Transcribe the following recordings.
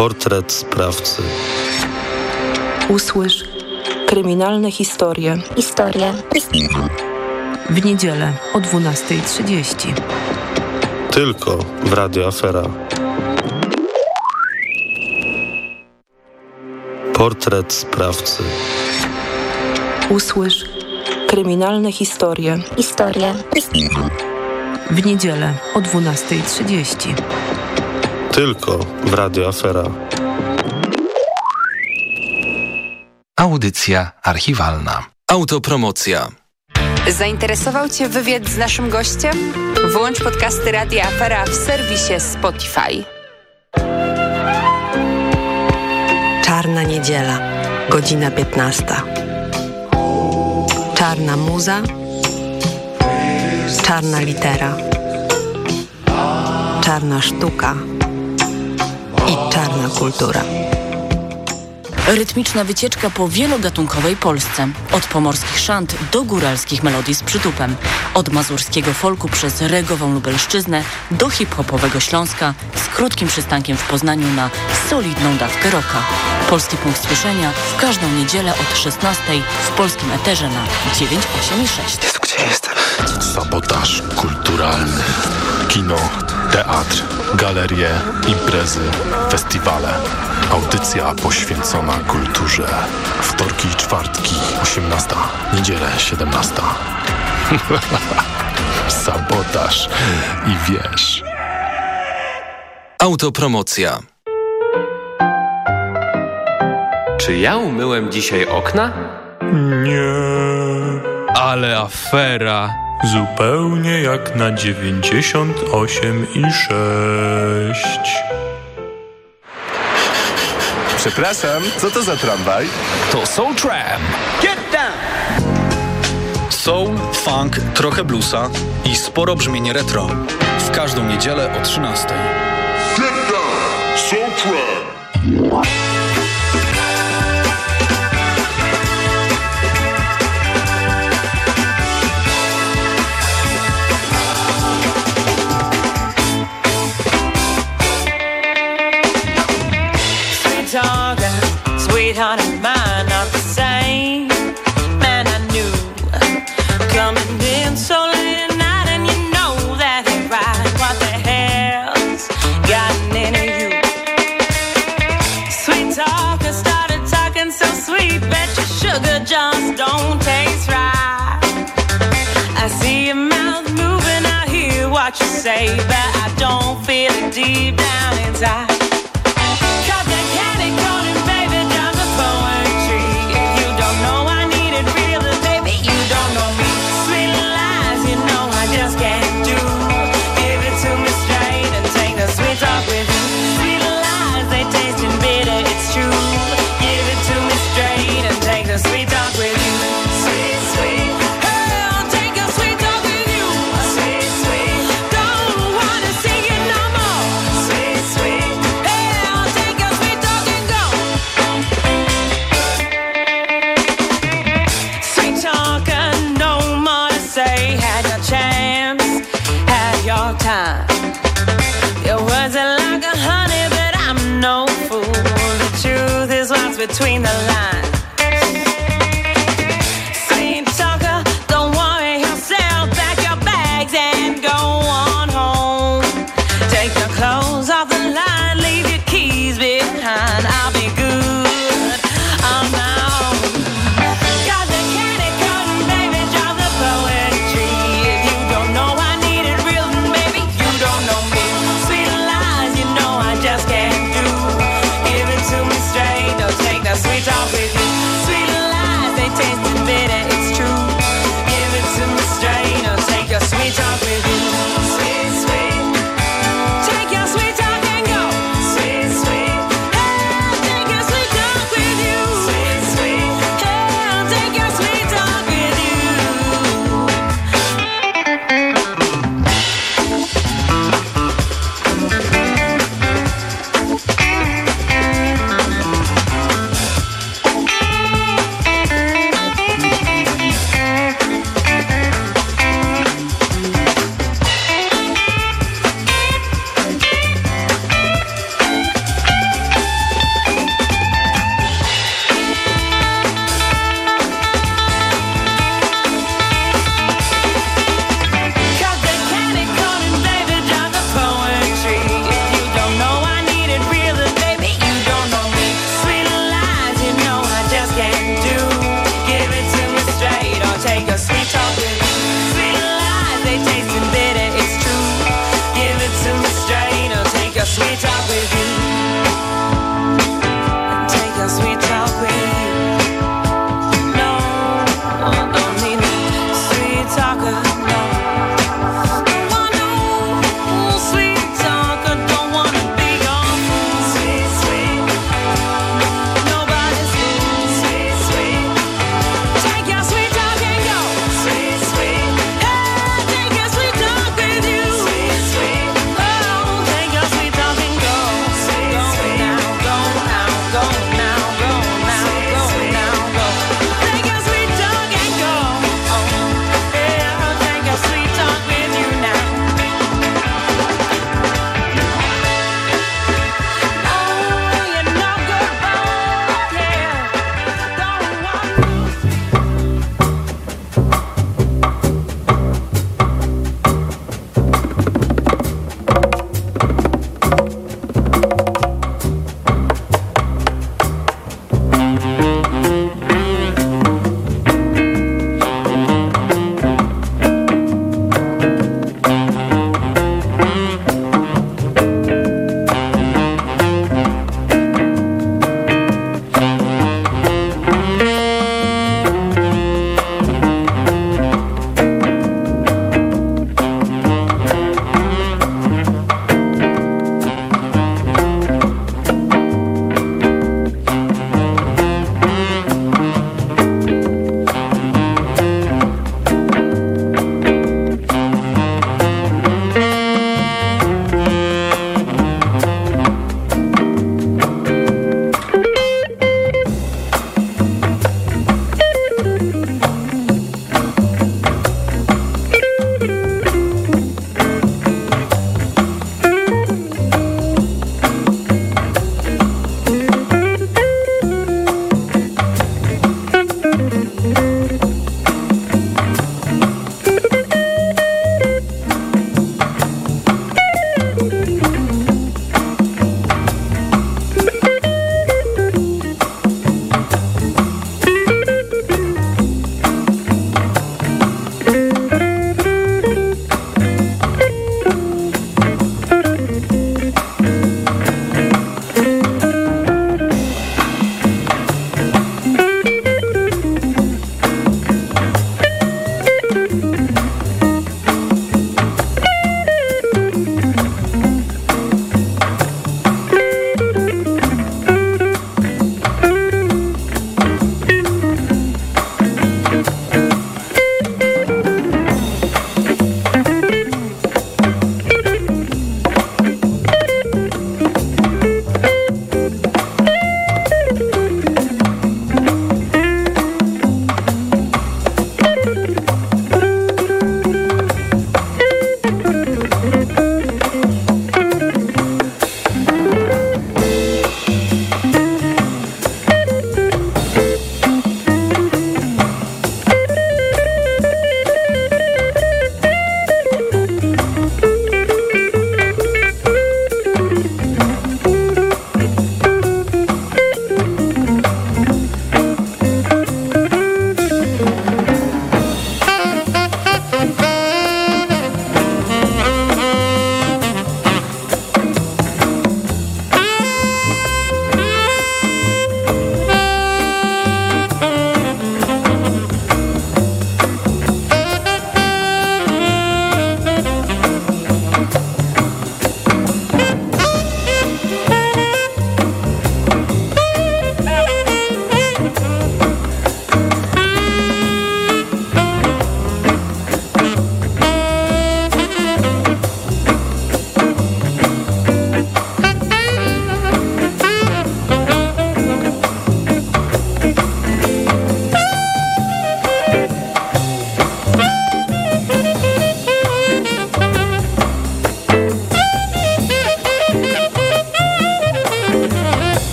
Portret sprawcy. Usłysz kryminalne historie. Historie. W niedzielę o 12.30. Tylko w Radio Afera. Portret sprawcy. Usłysz kryminalne historie. Historie. W niedzielę o 12.30. Tylko w Radio Afera. Audycja archiwalna. Autopromocja. Zainteresował Cię wywiad z naszym gościem? Włącz podcasty Radia Afera w serwisie Spotify. Czarna niedziela, godzina 15. Czarna muza, czarna litera, czarna sztuka i czarna kultura. Rytmiczna wycieczka po wielogatunkowej Polsce. Od pomorskich szant do góralskich melodii z przytupem. Od mazurskiego folku przez regową Lubelszczyznę do hip-hopowego Śląska z krótkim przystankiem w Poznaniu na solidną dawkę roka. Polski punkt słyszenia w każdą niedzielę od 16 w polskim eterze na 986. Jezu, gdzie jestem? Sabotaż kulturalny. Kino, teatr, galerie, imprezy, festiwale. Audycja poświęcona kulturze. Wtorki i czwartki, 18. Niedzielę, 17. Sabotaż i wiesz. Autopromocja. Czy ja umyłem dzisiaj okna? Nie. Ale afera. Zupełnie jak na 98 i 6. Przepraszam, co to za tramwaj? To Soul Tram. Get down! Soul, funk, trochę bluesa i sporo brzmienie retro. W każdą niedzielę o 13. Get down! Soul Tram! Say, but I don't feel it deep down inside. Between the lines.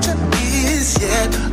open is yet?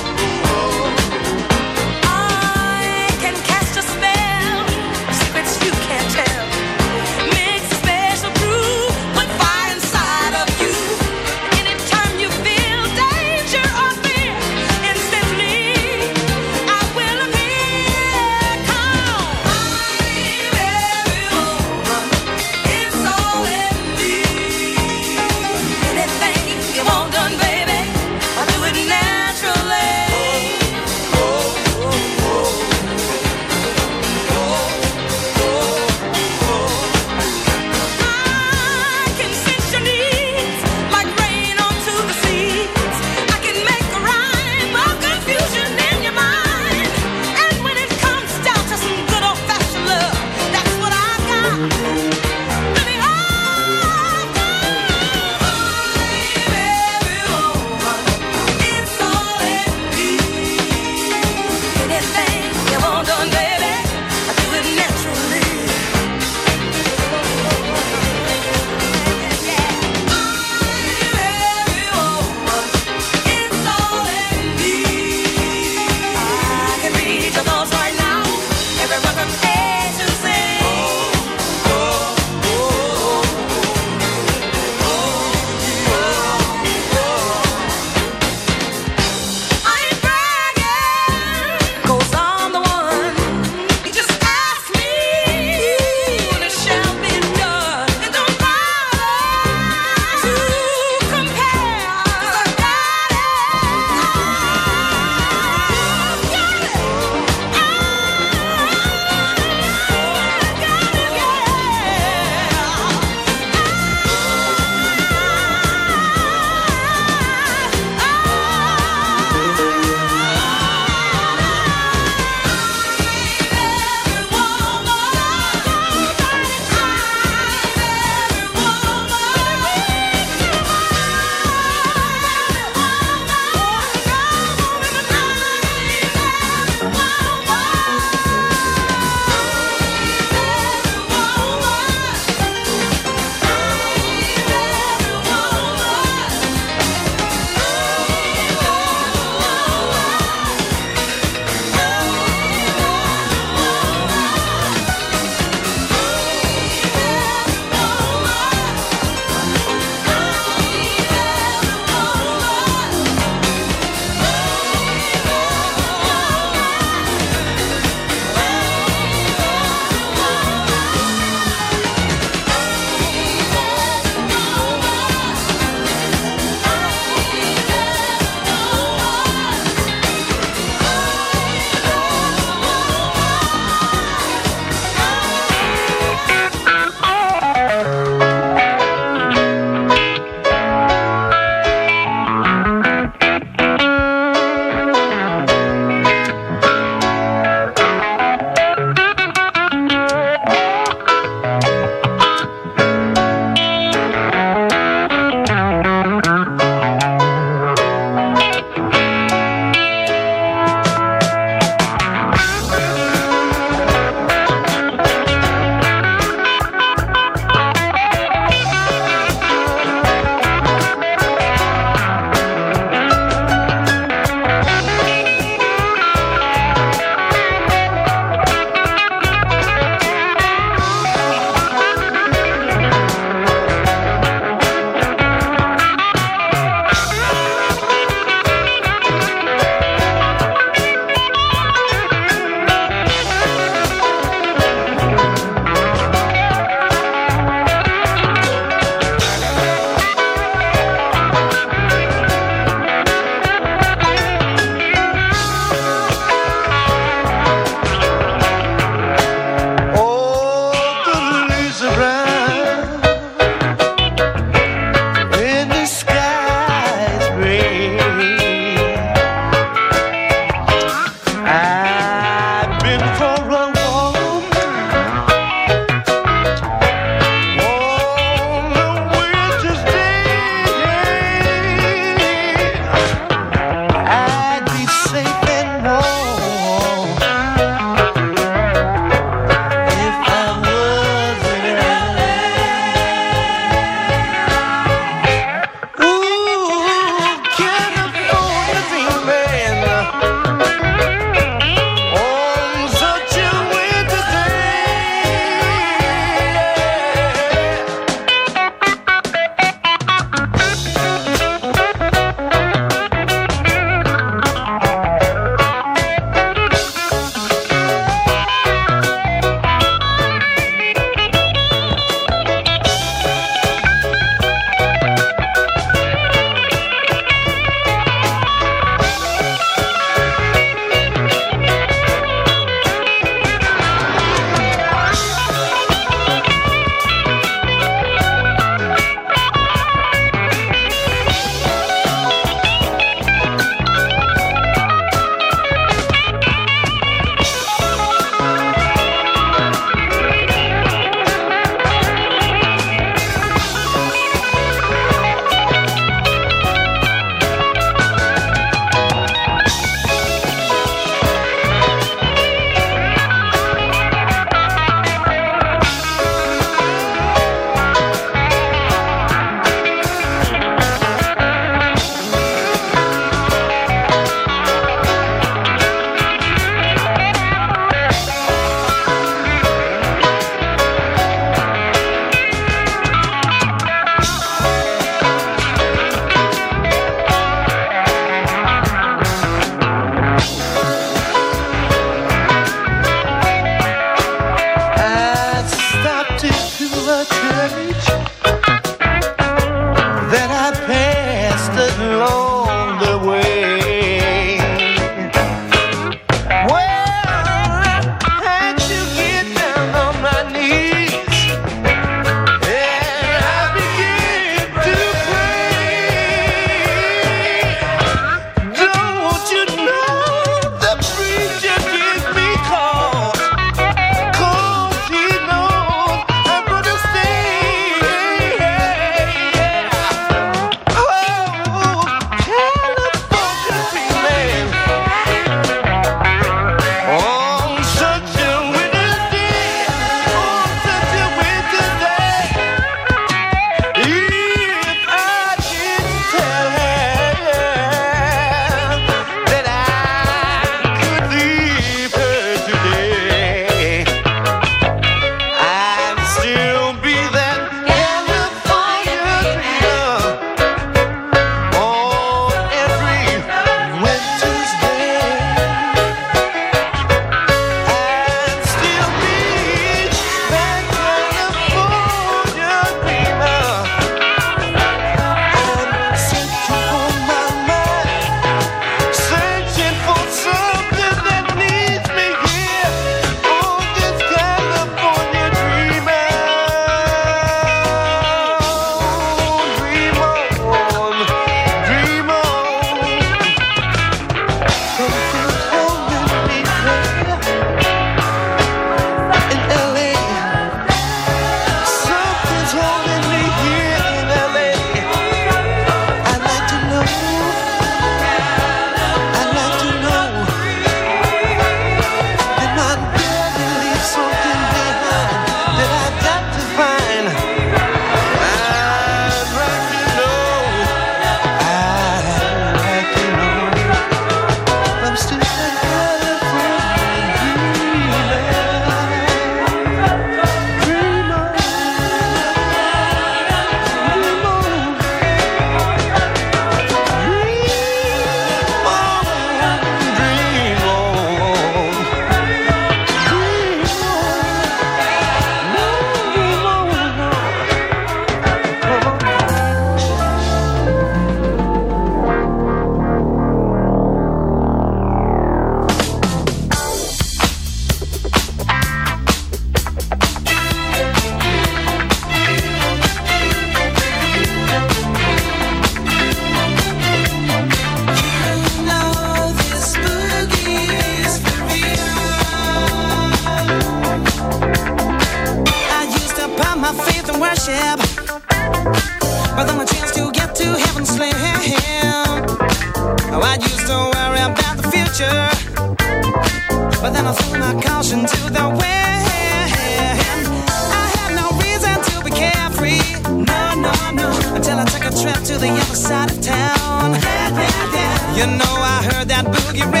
You know I heard that boogie rhythm.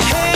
Hey,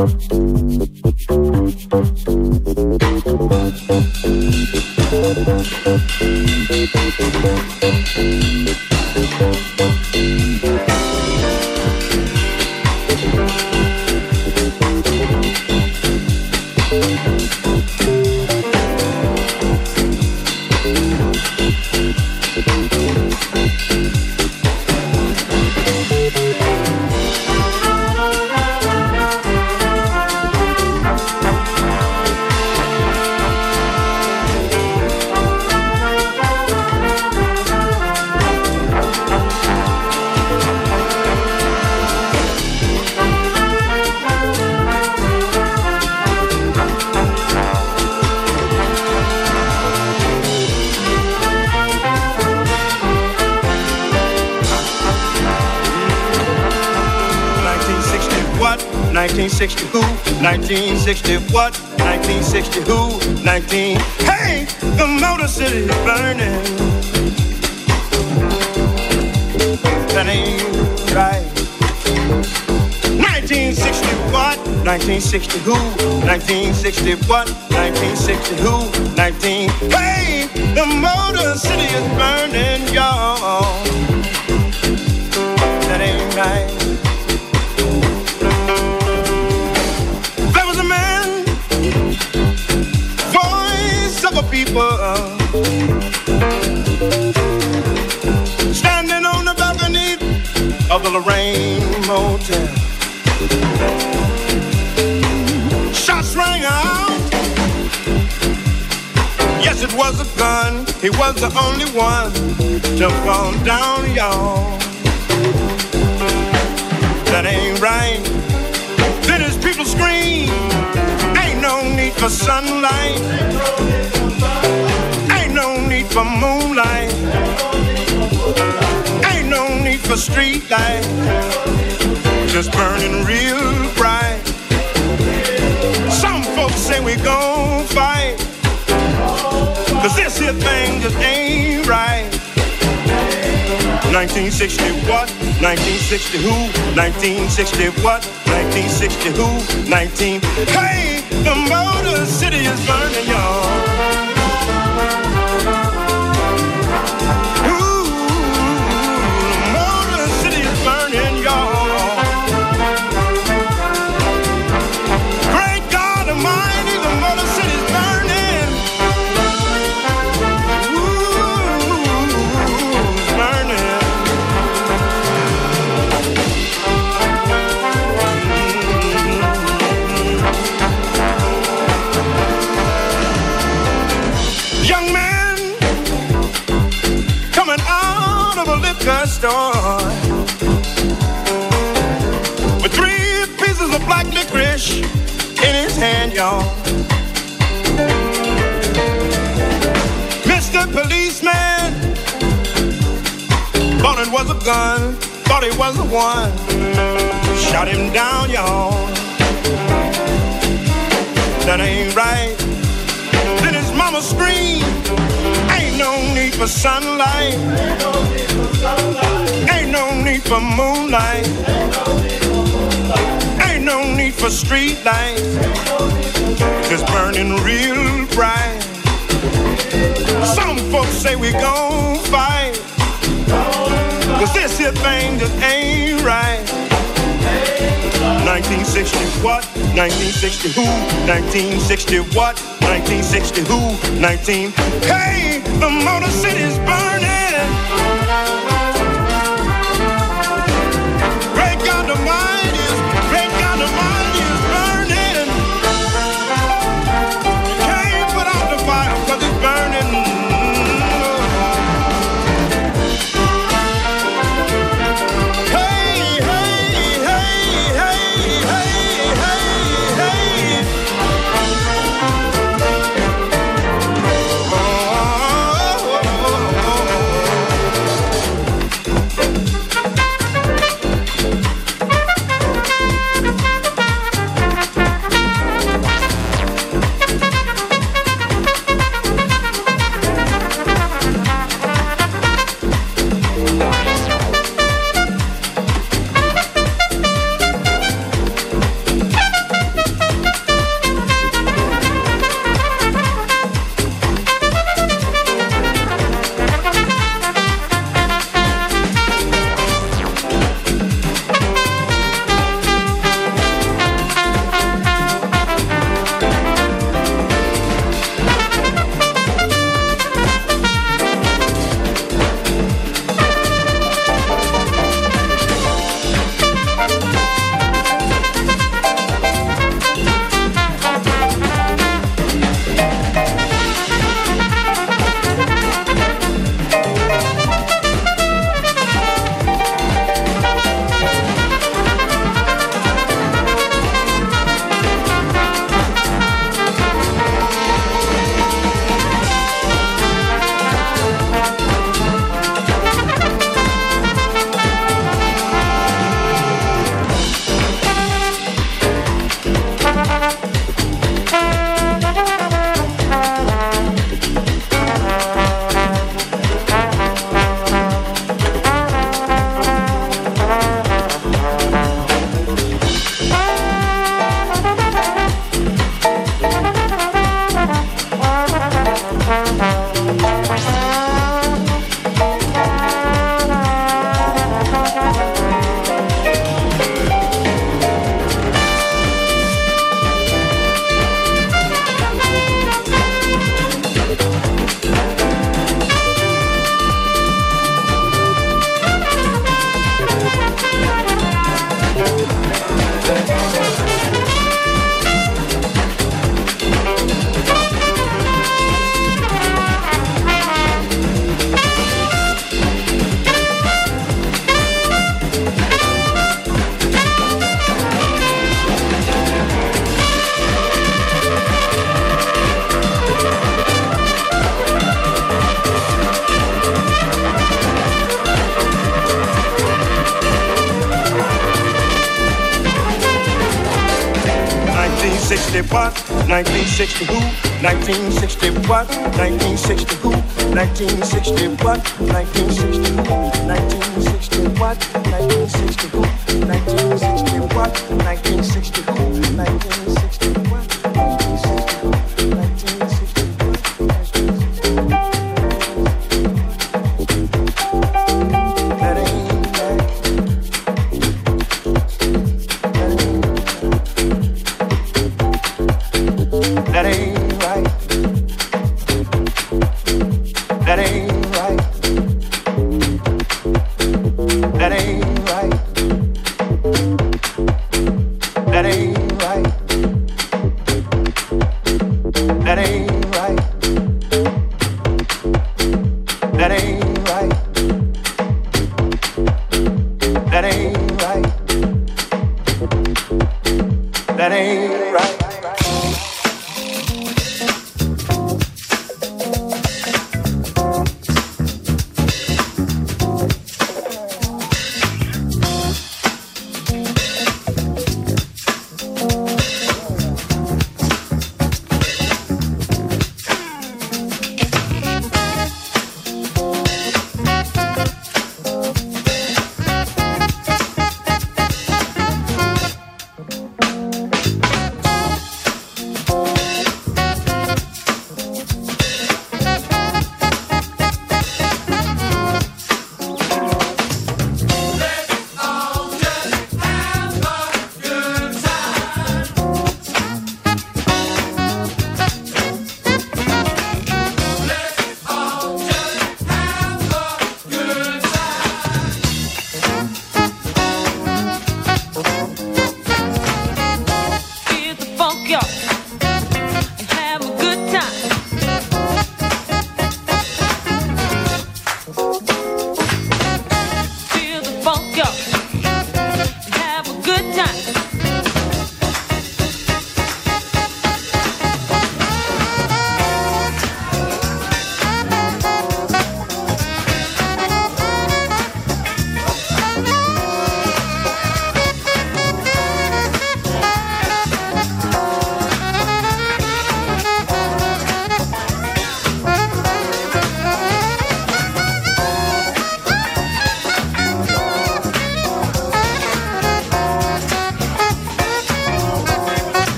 ¡Gracias! Was a gun. He was the only one to fall down, y'all. That ain't right. Then his people scream. Ain't no need for sunlight. Ain't no need for moonlight. Ain't no need for street light. Just burning real bright. Some folks say we gon' fight. Cause this here thing just ain't right. 1960 what? 1960 who? 1960 what? 1960 who? 19. Hey, the Motor City is burning, y'all. Store with three pieces of black licorice in his hand, y'all. Mr. Policeman thought it was a gun, thought it was the one. Shot him down, y'all. That ain't right. Mama screamed, Ain't no need for sunlight. Ain't no need for moonlight. Ain't no need for street lights. Just burning real bright. Some folks say we gon' fight. Cause this here thing just ain't right. 1960 what? 1960 who? 1960 what? 1960 who? 19. Hey, the Motor City's burning. Great God Almighty is, 1960 who? 1960 what? 1960 who? 1960 what? 1960 who? 1960 what? 1960 who? 1960 what? 1960 who? 1960 Yo.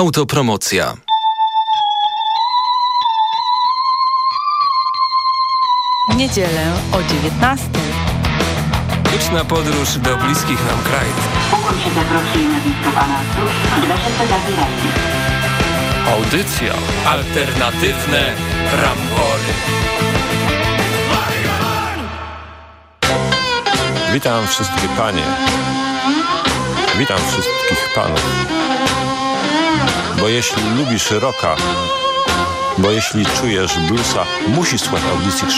Autopromocja. W niedzielę o 19. Liczna podróż do bliskich nam krajów. Pokój się zaprosuje na pana. Audycja. Alternatywne rambory. Witam wszystkie panie. Witam wszystkich panów. Bo jeśli lubisz rocka, bo jeśli czujesz bluesa, musisz słuchać audycji